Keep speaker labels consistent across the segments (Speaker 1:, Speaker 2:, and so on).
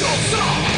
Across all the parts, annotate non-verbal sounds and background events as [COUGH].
Speaker 1: Naruto.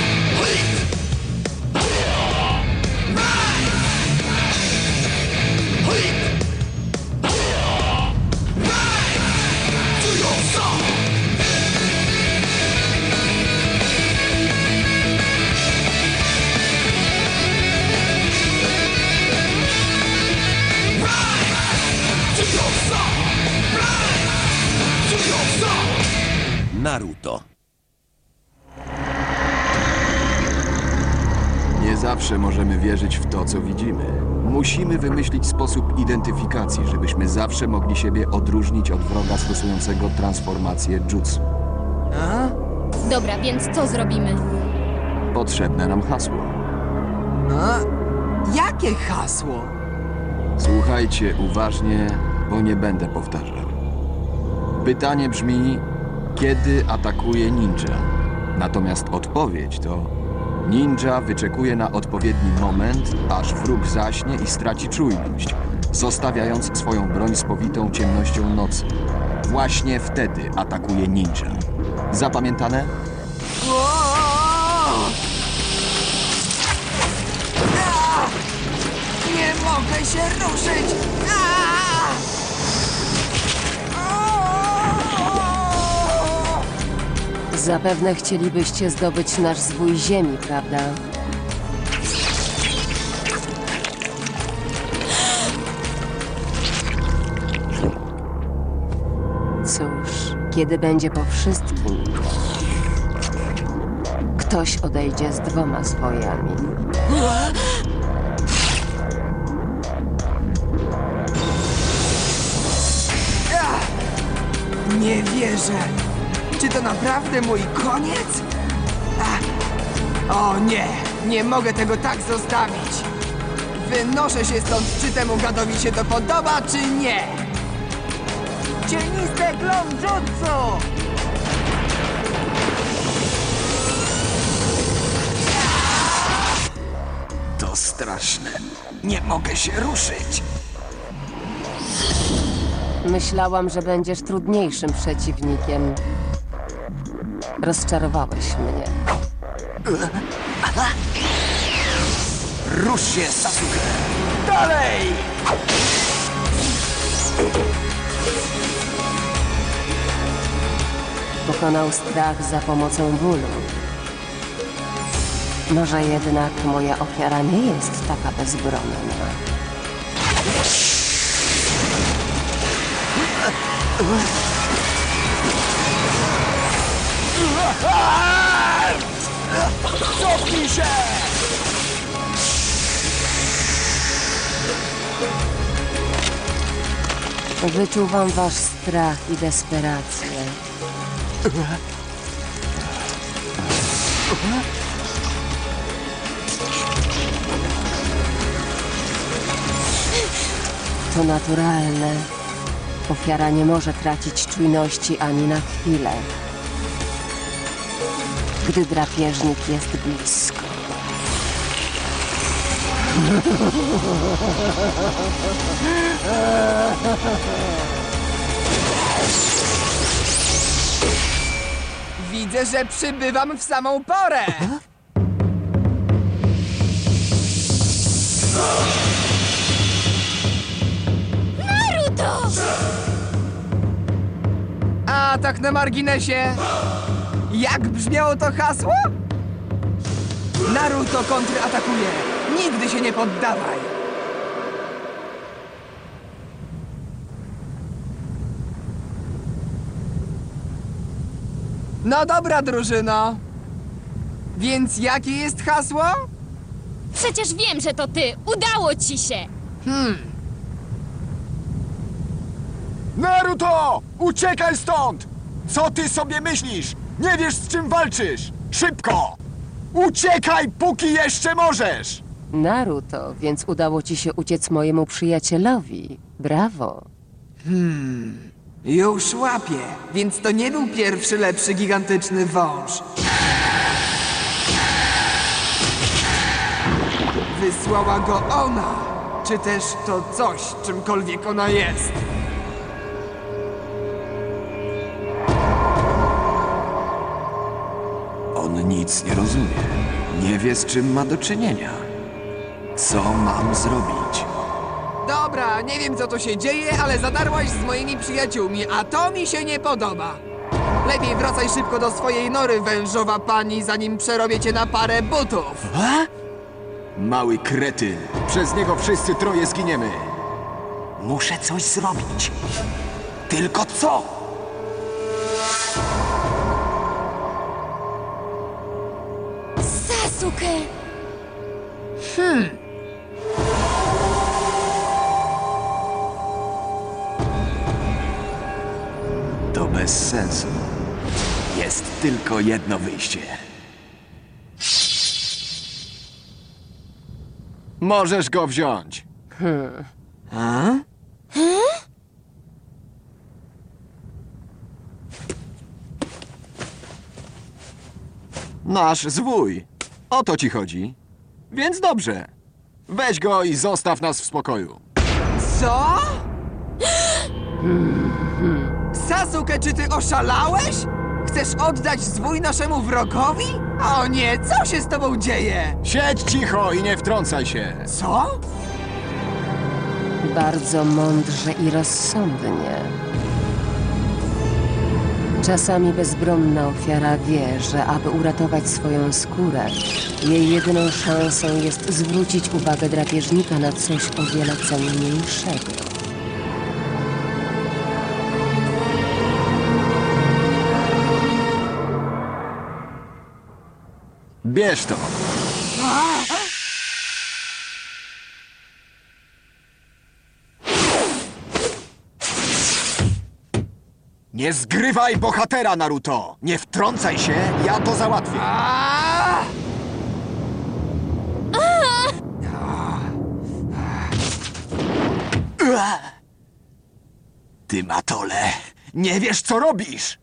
Speaker 2: Sposób identyfikacji, żebyśmy zawsze mogli siebie odróżnić od wroga stosującego transformację jutsu.
Speaker 3: Dobra, więc co zrobimy?
Speaker 2: Potrzebne nam hasło.
Speaker 4: A? Jakie hasło?
Speaker 2: Słuchajcie uważnie, bo nie będę powtarzał. Pytanie brzmi, kiedy atakuje ninja? Natomiast odpowiedź to ninja wyczekuje na odpowiedni moment, aż wróg zaśnie i straci czujność, zostawiając swoją broń spowitą ciemnością nocy. Właśnie wtedy atakuje ninja. Zapamiętane?
Speaker 4: Nie mogę się ruszyć!
Speaker 5: Zapewne chcielibyście zdobyć nasz zwój ziemi, prawda? Cóż, kiedy będzie po wszystkim, ktoś odejdzie z dwoma zwojami.
Speaker 4: Nie wierzę! Czy to naprawdę mój koniec? A! O nie! Nie mogę tego tak zostawić! Wynoszę się stąd, czy temu gadowi się to podoba, czy nie! Cieniste klon jutsu!
Speaker 2: To straszne. Nie mogę się ruszyć.
Speaker 5: Myślałam, że będziesz trudniejszym przeciwnikiem. Rozczarowałeś mnie.
Speaker 2: Rusz się, Sasuke!
Speaker 4: Dalej!
Speaker 5: Pokonał strach za pomocą bólu. Może jednak moja ofiara nie jest taka bezbronna. [LAUGHS]
Speaker 4: Się!
Speaker 5: Wyczuwam wasz strach i desperację. To naturalne. Ofiara nie może tracić czujności ani na chwilę, gdy drapieżnik jest blisko.
Speaker 4: Widzę, że przybywam w samą porę!
Speaker 3: Naruto!
Speaker 4: A tak na marginesie, jak brzmiało to hasło? Naruto kontratakuje. Nigdy się nie poddawaj. No dobra, drużyno. Więc jakie jest hasło?
Speaker 3: Przecież wiem, że to ty! Udało ci się!
Speaker 6: Naruto! Uciekaj stąd! Co ty sobie myślisz? Nie wiesz z czym walczysz! Szybko! Uciekaj, póki jeszcze możesz!
Speaker 5: Naruto, więc udało ci się uciec mojemu przyjacielowi. Brawo.
Speaker 4: Już łapię, więc to nie był pierwszy lepszy gigantyczny wąż. Wysłała go ona, czy też to coś, czymkolwiek ona jest.
Speaker 2: Nic nie rozumie. Nie wie, z czym ma do czynienia. Co mam zrobić?
Speaker 4: Dobra, nie wiem co tu się dzieje, ale zadarłaś z moimi przyjaciółmi, a to mi się nie podoba. Lepiej wracaj szybko do swojej nory, wężowa pani, zanim przerobię cię na parę butów.
Speaker 2: Mały kretyn. Przez niego wszyscy troje zginiemy.
Speaker 6: Muszę coś zrobić. Tylko co?
Speaker 3: Sasuke!
Speaker 2: To bez sensu. Jest tylko jedno wyjście. Możesz go wziąć. Nasz zwój. O to ci chodzi. Więc dobrze. Weź go i zostaw nas w spokoju.
Speaker 4: Co? Sasuke, czy ty oszalałeś? Chcesz oddać zwój naszemu wrogowi? O nie, co się z tobą dzieje?
Speaker 2: Siedź cicho i nie wtrącaj się.
Speaker 4: Co?
Speaker 5: Bardzo mądrze i rozsądnie. Czasami bezbronna ofiara wie, że aby uratować swoją skórę, jej jedyną szansą jest zwrócić uwagę drapieżnika na coś o wiele cenniejszego.
Speaker 2: Bierz to. Nie zgrywaj bohatera, Naruto! Nie wtrącaj się, ja to załatwię. Ty, Matole, nie wiesz, co robisz!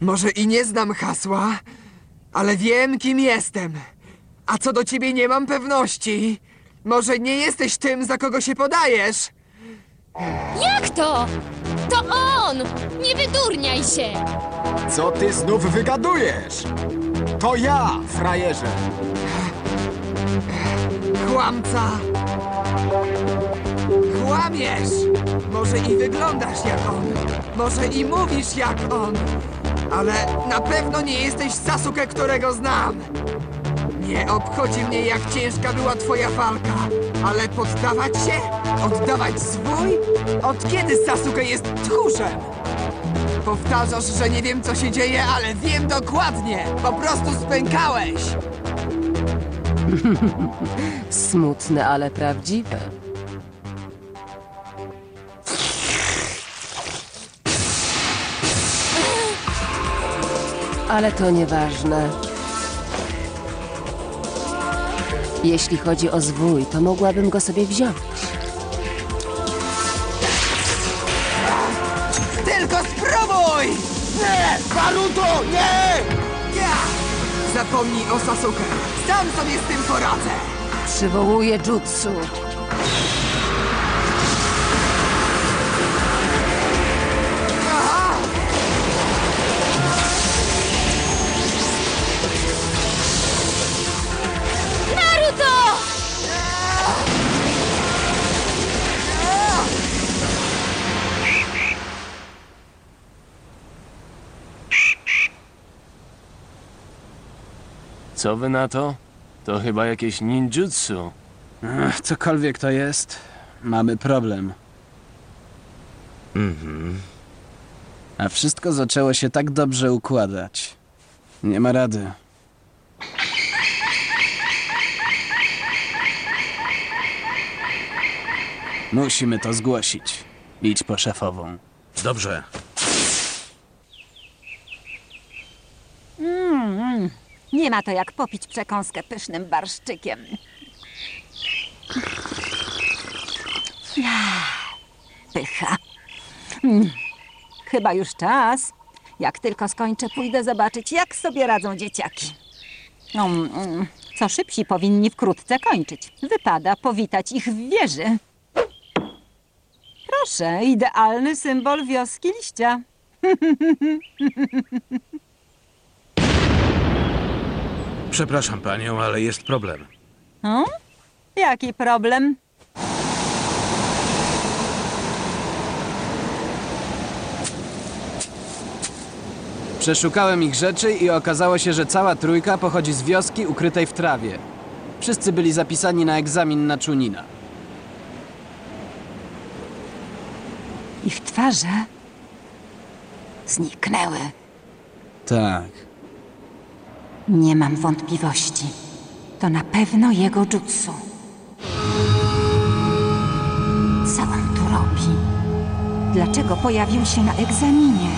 Speaker 4: Może i nie znam hasła, ale wiem, kim jestem. A co do ciebie nie mam pewności. Może nie jesteś tym, za kogo się podajesz?
Speaker 3: Jak to? To on! Nie wydurniaj się!
Speaker 2: Co ty znów wygadujesz? To ja, frajerze!
Speaker 4: Kłamca! Kłamiesz! Może i wyglądasz jak on, może i mówisz jak on, ale na pewno nie jesteś Sasuke, którego znam! Nie obchodzi mnie, jak ciężka była twoja walka, ale poddawać się? Oddawać swój? Od kiedy Sasuke jest tchórzem? Powtarzasz, że nie wiem, co się dzieje, ale wiem dokładnie! Po prostu spękałeś! [LAUGHS]
Speaker 5: Smutne, ale prawdziwe. Ale to nieważne. Jeśli chodzi o zwój, to mogłabym go sobie wziąć.
Speaker 4: Tylko spróbuj!
Speaker 6: Nie! Naruto, nie!
Speaker 4: Ja! Zapomnij o Sasuke. Sam sobie z tym poradzę.
Speaker 5: Przywołuję jutsu.
Speaker 1: Co wy na to? To chyba jakieś ninjutsu.
Speaker 7: Ech, Cokolwiek to jest, mamy problem. A wszystko zaczęło się tak dobrze układać. Nie ma rady. Musimy to zgłosić. Idź po szefową.
Speaker 8: Dobrze.
Speaker 9: Nie ma to jak popić przekąskę pysznym barszczykiem. Pycha. Mm. Chyba już czas. Jak tylko skończę, pójdę zobaczyć, jak sobie radzą dzieciaki. Mm, co szybsi powinni wkrótce kończyć. Wypada powitać ich w wieży. Proszę, idealny symbol wioski liścia. [LAUGHS]
Speaker 8: Przepraszam panią, ale jest problem.
Speaker 9: O? Jaki problem?
Speaker 7: Przeszukałem ich rzeczy i okazało się, że cała trójka pochodzi z wioski ukrytej w trawie. Wszyscy byli zapisani na egzamin na Czunina.
Speaker 9: Ich twarze zniknęły.
Speaker 7: Tak.
Speaker 9: Nie mam wątpliwości. To na pewno jego jutsu. Co on tu robi? Dlaczego pojawił się na egzaminie?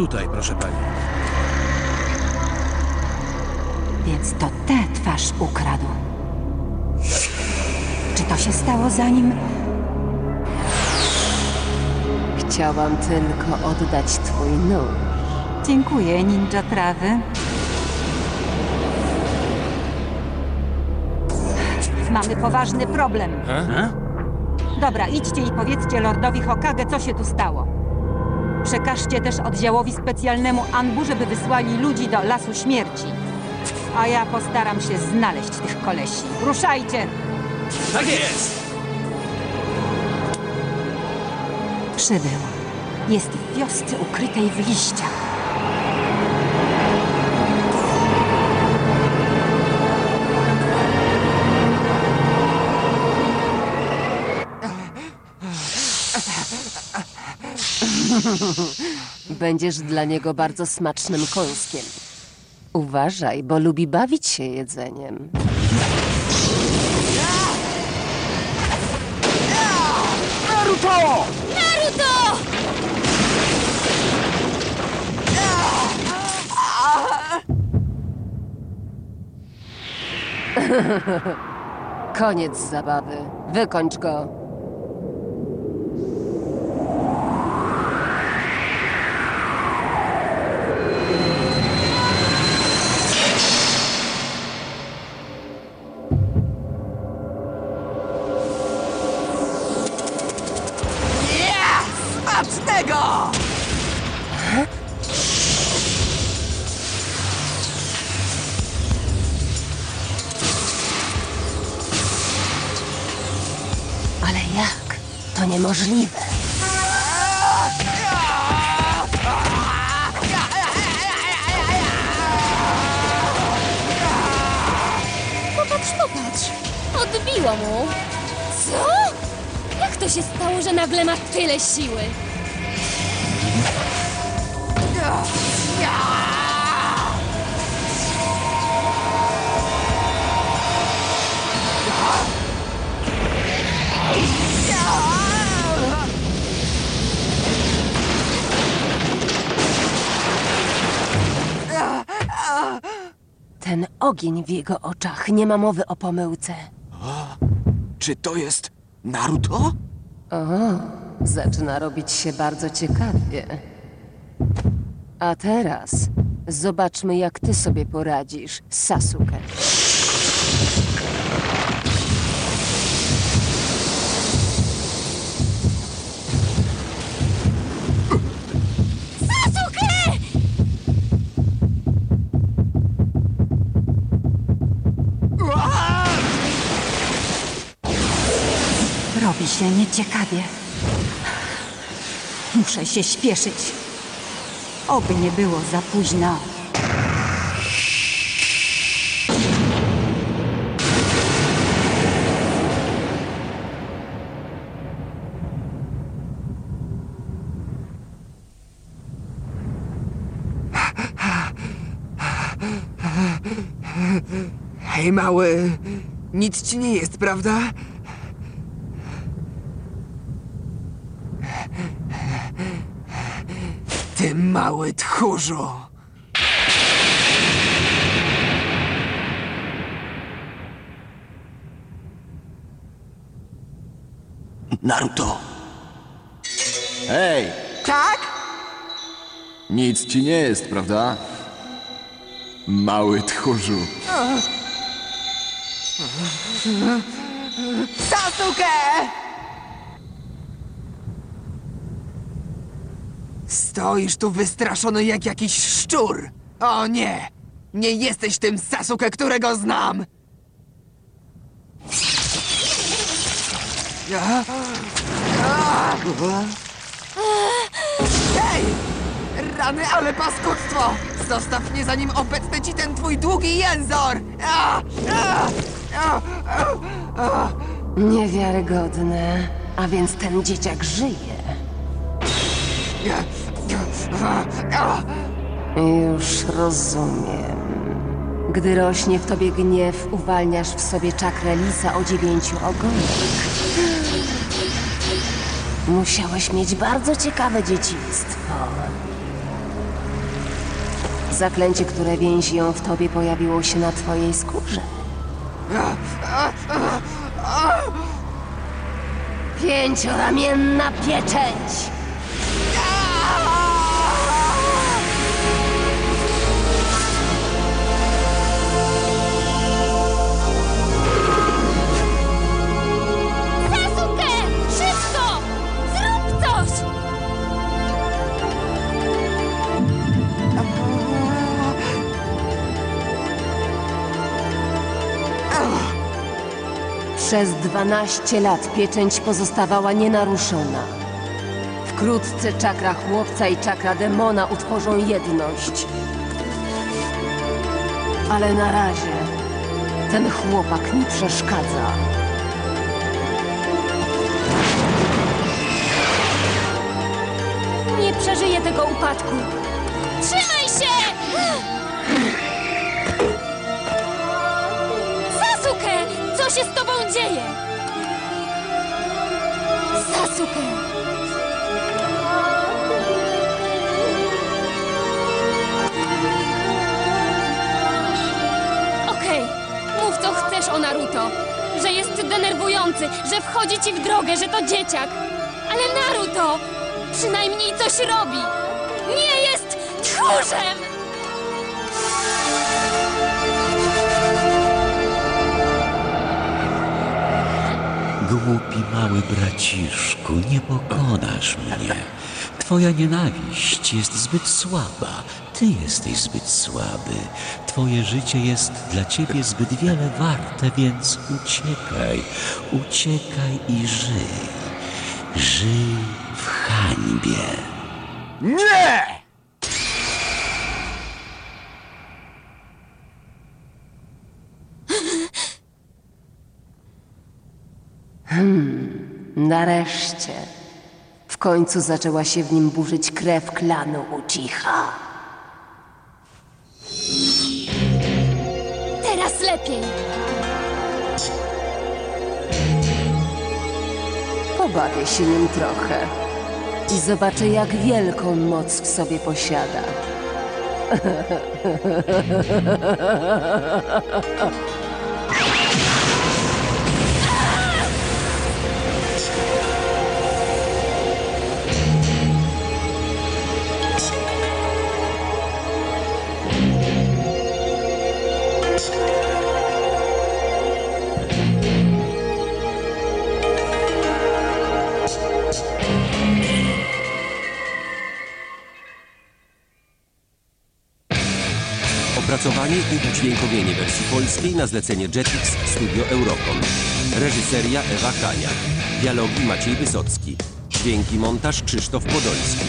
Speaker 8: Tutaj, proszę pani.
Speaker 9: Więc to tę twarz ukradł. Czy to się stało zanim...
Speaker 5: Chciałam tylko oddać twój nóż.
Speaker 9: Dziękuję, ninja trawy. Mamy poważny problem. Dobra, idźcie i powiedzcie lordowi Hokage, co się tu stało. Przekażcie też oddziałowi specjalnemu Anbu, żeby wysłali ludzi do Lasu Śmierci. A ja postaram się znaleźć tych kolesi. Ruszajcie!
Speaker 1: Tak jest!
Speaker 9: Przybył. Jest w wiosce ukrytej w liściach. [LAUGHS]
Speaker 5: Będziesz dla niego bardzo smacznym kąskiem. Uważaj, bo lubi bawić się jedzeniem.
Speaker 6: Naruto!
Speaker 3: Naruto! [LAUGHS]
Speaker 5: Koniec zabawy. Wykończ go. Niemożliwe.
Speaker 3: Popatrz, popatrz. Odbiło mu. Co? Jak to się stało, że nagle ma tyle siły?
Speaker 5: Ten ogień w jego oczach nie ma mowy o pomyłce.
Speaker 2: Czy to jest Naruto?
Speaker 5: Zaczyna robić się bardzo ciekawie. A teraz zobaczmy, jak ty sobie poradzisz. Sasuke!
Speaker 9: Nieciekawie. Muszę się śpieszyć. Oby nie było za późno.
Speaker 4: Hej, mały. Nic ci nie jest, prawda? Ty mały tchórzu!
Speaker 1: Naruto!
Speaker 2: Hej!
Speaker 4: Tak?
Speaker 2: Nic ci nie jest, prawda? Mały tchórzu.
Speaker 4: Sasuke! Stoisz tu wystraszony jak jakiś szczur. O nie! Nie jesteś tym Sasuke, którego znam! A? A? Hej! Rany, ale paskudztwo! Zostaw mnie, zanim opetnę ci ten twój długi jęzor! A! A! A! A! A!
Speaker 5: Niewiarygodne. A więc ten dzieciak żyje. Już rozumiem. Gdy rośnie w tobie gniew, uwalniasz w sobie czakrę lisa o dziewięciu ogonach. Musiałeś mieć bardzo ciekawe dzieciństwo. Zaklęcie, które więzi ją w tobie, pojawiło się na twojej skórze. Pięcioramienna pieczęć! Przez 12 lat pieczęć pozostawała nienaruszona. Wkrótce czakra chłopca i czakra demona utworzą jedność. Ale na razie ten chłopak mi przeszkadza.
Speaker 3: Nie przeżyję tego upadku. Co się z tobą dzieje? Sasuke! Okej, mów co chcesz o Naruto. Że jest denerwujący, że wchodzi ci w drogę, że to dzieciak. Ale Naruto przynajmniej coś robi. Nie jest tchórzem!
Speaker 10: Głupi mały braciszku, nie pokonasz mnie. Twoja nienawiść jest zbyt słaba. Ty jesteś zbyt słaby. Twoje życie jest dla ciebie zbyt wiele warte, więc uciekaj. Uciekaj i żyj. Żyj w hańbie.
Speaker 6: Nie!
Speaker 5: Nareszcie. W końcu zaczęła się w nim burzyć krew klanu Uchiha.
Speaker 3: Teraz lepiej.
Speaker 5: Pobawię się nim trochę i zobaczę, jak wielką moc w sobie posiada. [LAUGHS]
Speaker 11: Opracowanie i udźwiękowienie wersji polskiej na zlecenie Jetix Studio Eurocom. Reżyseria Ewa Kania. Dialogi Maciej Wysocki. Dźwięki montaż Krzysztof Podolski.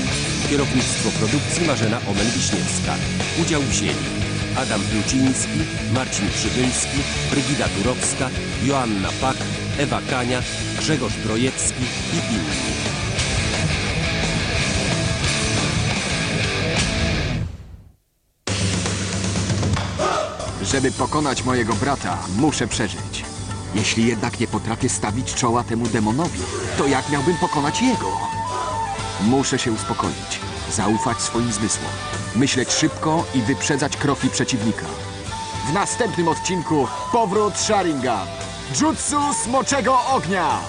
Speaker 11: Kierownictwo produkcji Marzena Omen-Wiśniewska. Udział wzięli Adam Pluciński, Marcin Przybylski, Brygida Turowska, Joanna Pak, Ewa Kania, Grzegorz Trojecki i inni.
Speaker 2: Żeby pokonać mojego brata, muszę przeżyć. Jeśli jednak nie potrafię stawić czoła temu demonowi, to jak miałbym pokonać jego? Muszę się uspokoić, zaufać swoim zmysłom, myśleć szybko i wyprzedzać kroki przeciwnika. W następnym odcinku powrót Sharingan. Jutsu Smoczego Ognia!